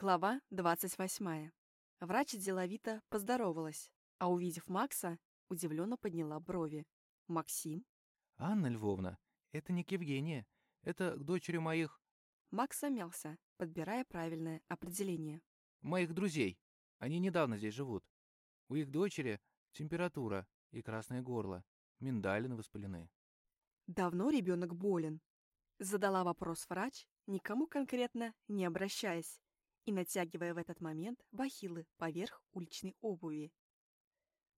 Глава 28. Врач деловито поздоровалась, а увидев Макса, удивленно подняла брови. «Максим?» «Анна Львовна, это не к Евгения. Это к дочери моих...» Макс замялся, подбирая правильное определение. «Моих друзей. Они недавно здесь живут. У их дочери температура и красное горло. Миндалины воспалены». «Давно ребенок болен?» Задала вопрос врач, никому конкретно не обращаясь, и натягивая в этот момент бахилы поверх уличной обуви.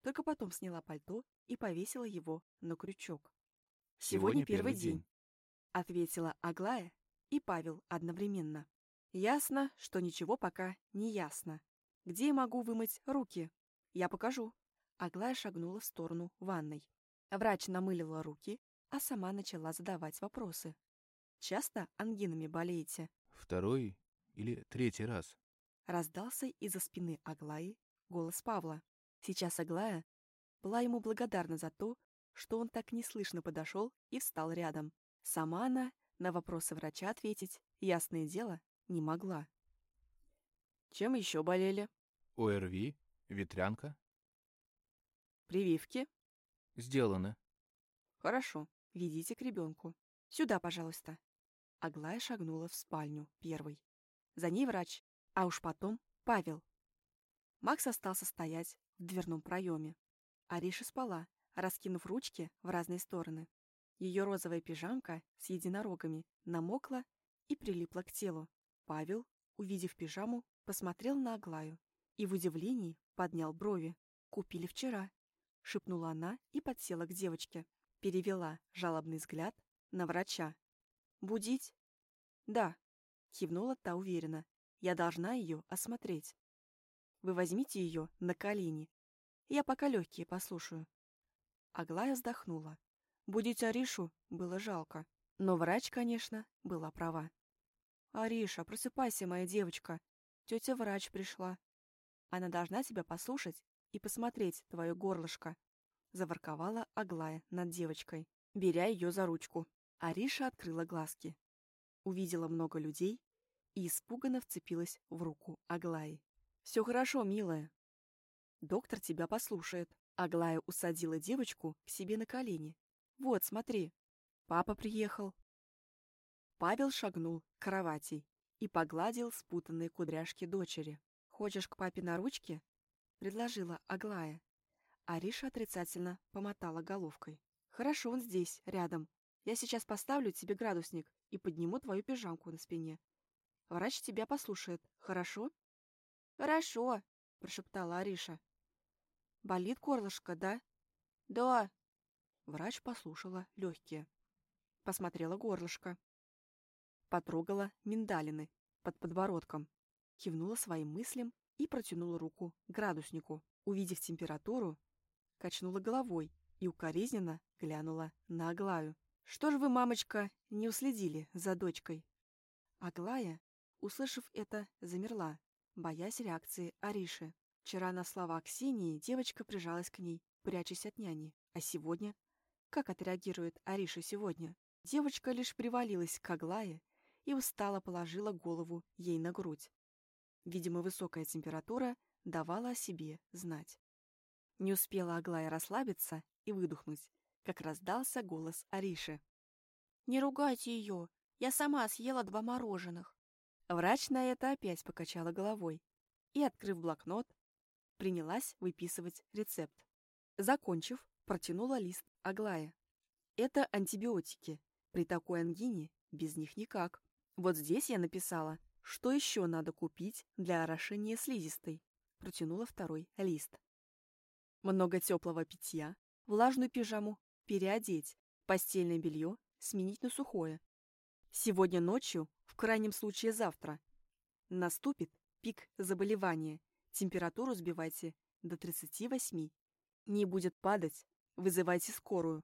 Только потом сняла пальто и повесила его на крючок. «Сегодня первый день», — ответила Аглая и Павел одновременно. «Ясно, что ничего пока не ясно. Где я могу вымыть руки? Я покажу». Аглая шагнула в сторону ванной. Врач намылила руки, а сама начала задавать вопросы. «Часто ангинами болеете?» «Второй или третий раз?» Раздался из-за спины Аглаи голос Павла. Сейчас Аглая была ему благодарна за то, что он так неслышно подошел и встал рядом. Сама она на вопросы врача ответить, ясное дело, не могла. Чем еще болели? ОРВИ, ветрянка. Прививки? Сделаны. Хорошо, ведите к ребенку. Сюда, пожалуйста. Аглая шагнула в спальню первой. За ней врач, а уж потом Павел. Макс остался стоять в дверном проеме. Ариша спала, раскинув ручки в разные стороны. Ее розовая пижамка с единорогами намокла и прилипла к телу. Павел, увидев пижаму, посмотрел на Аглаю и в удивлении поднял брови. «Купили вчера», — шепнула она и подсела к девочке. Перевела жалобный взгляд на врача. «Будить?» «Да», — кивнула та уверенно. «Я должна ее осмотреть. Вы возьмите ее на колени. Я пока легкие послушаю». Аглая вздохнула. Будить Аришу было жалко. Но врач, конечно, была права. «Ариша, просыпайся, моя девочка. Тетя врач пришла. Она должна тебя послушать и посмотреть твое горлышко», — заворковала Аглая над девочкой, беря ее за ручку. Ариша открыла глазки. Увидела много людей и испуганно вцепилась в руку Аглаи. «Все хорошо, милая. Доктор тебя послушает». Аглая усадила девочку к себе на колени. «Вот, смотри, папа приехал». Павел шагнул к кровати и погладил спутанные кудряшки дочери. «Хочешь к папе на ручке?» — предложила Аглая. Ариша отрицательно помотала головкой. «Хорошо, он здесь, рядом. Я сейчас поставлю тебе градусник и подниму твою пижамку на спине. Врач тебя послушает, хорошо?» «Хорошо», — прошептала Ариша. «Болит горлышко, да?» «Да». Врач послушала легкие. Посмотрела горлышко. Потрогала миндалины под подбородком. Кивнула своим мыслям и протянула руку к градуснику. Увидев температуру, качнула головой и укоризненно глянула на Аглаю. «Что ж вы, мамочка, не уследили за дочкой?» Аглая, услышав это, замерла, боясь реакции Ариши. Вчера на слова Ксении девочка прижалась к ней, прячась от няни. А сегодня? Как отреагирует Ариша сегодня? Девочка лишь привалилась к Аглае и устало положила голову ей на грудь. Видимо, высокая температура давала о себе знать. Не успела Аглая расслабиться и выдохнуть, как раздался голос Ариши. «Не ругайте ее! Я сама съела два мороженых!» Врач на это опять покачала головой и, открыв блокнот, принялась выписывать рецепт. Закончив, протянула лист Аглая. Это антибиотики. При такой ангине без них никак. Вот здесь я написала, что еще надо купить для орошения слизистой. Протянула второй лист. Много теплого питья, влажную пижаму переодеть, постельное белье сменить на сухое. Сегодня ночью, в крайнем случае завтра, наступит пик заболевания. Температуру сбивайте до 38. Не будет падать, вызывайте скорую.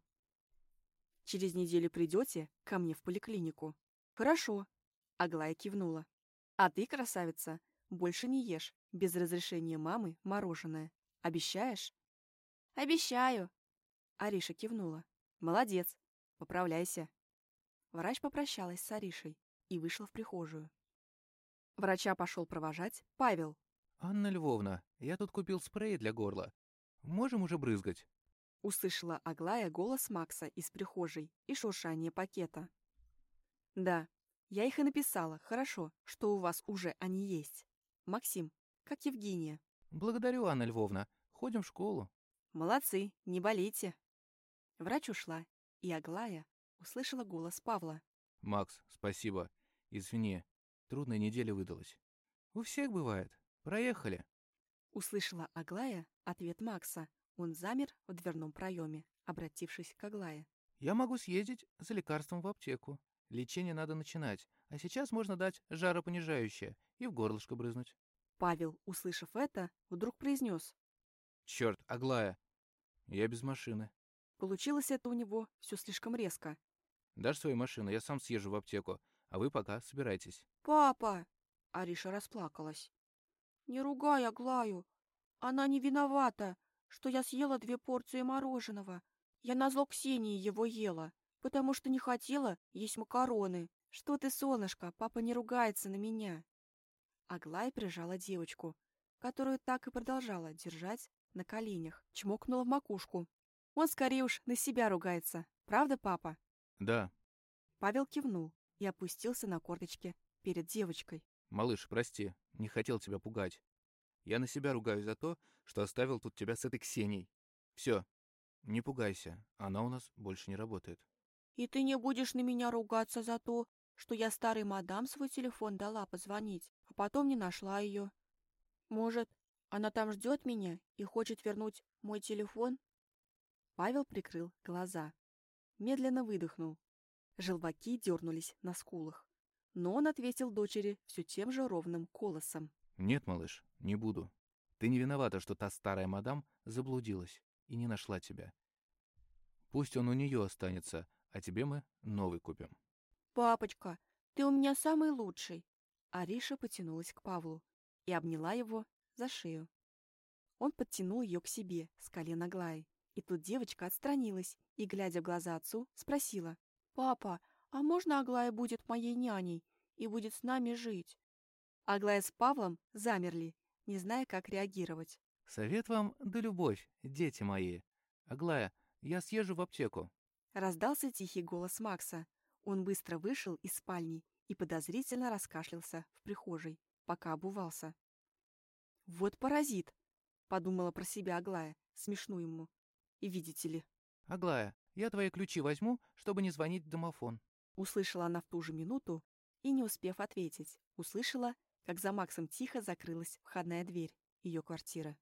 Через неделю придете ко мне в поликлинику. Хорошо. Аглая кивнула. А ты, красавица, больше не ешь без разрешения мамы мороженое. Обещаешь? Обещаю. Ариша кивнула. Молодец. Поправляйся. Врач попрощалась с Аришей и вышла в прихожую. Врача пошел провожать Павел. «Анна Львовна, я тут купил спрей для горла. Можем уже брызгать?» Услышала Аглая голос Макса из прихожей и шуршание пакета. «Да, я их и написала. Хорошо, что у вас уже они есть. Максим, как Евгения». «Благодарю, Анна Львовна. Ходим в школу». «Молодцы, не болейте». Врач ушла, и Аглая услышала голос Павла. «Макс, спасибо. Извини, трудная неделя выдалась. У всех бывает. Проехали». Услышала Аглая ответ Макса. Он замер в дверном проеме, обратившись к Аглае. «Я могу съездить за лекарством в аптеку. Лечение надо начинать, а сейчас можно дать жаропонижающее и в горлышко брызнуть». Павел, услышав это, вдруг произнес. «Черт, Аглая, я без машины». Получилось это у него все слишком резко. «Дашь свою машину, я сам съезжу в аптеку, а вы пока собирайтесь». «Папа!» Ариша расплакалась. «Не ругай Аглаю. Она не виновата, что я съела две порции мороженого. Я назло Ксении его ела, потому что не хотела есть макароны. Что ты, солнышко, папа не ругается на меня». Аглая прижала девочку, которую так и продолжала держать на коленях, чмокнула в макушку. Он скорее уж на себя ругается. Правда, папа? Да. Павел кивнул и опустился на корточки перед девочкой. Малыш, прости, не хотел тебя пугать. Я на себя ругаюсь за то, что оставил тут тебя с этой Ксенией. Все, не пугайся, она у нас больше не работает. И ты не будешь на меня ругаться за то, что я старой мадам свой телефон дала позвонить, а потом не нашла ее. Может, она там ждет меня и хочет вернуть мой телефон? Павел прикрыл глаза. Медленно выдохнул. Желваки дернулись на скулах. Но он ответил дочери все тем же ровным голосом. «Нет, малыш, не буду. Ты не виновата, что та старая мадам заблудилась и не нашла тебя. Пусть он у нее останется, а тебе мы новый купим». «Папочка, ты у меня самый лучший!» Ариша потянулась к Павлу и обняла его за шею. Он подтянул ее к себе с колена Глаи. И тут девочка отстранилась и, глядя в глаза отцу, спросила. «Папа, а можно Аглая будет моей няней и будет с нами жить?» Аглая с Павлом замерли, не зная, как реагировать. «Совет вам да любовь, дети мои. Аглая, я съезжу в аптеку». Раздался тихий голос Макса. Он быстро вышел из спальни и подозрительно раскашлялся в прихожей, пока обувался. «Вот паразит!» — подумала про себя Аглая, смешну ему. И видите ли. «Аглая, я твои ключи возьму, чтобы не звонить в домофон». Услышала она в ту же минуту и, не успев ответить, услышала, как за Максом тихо закрылась входная дверь ее квартиры.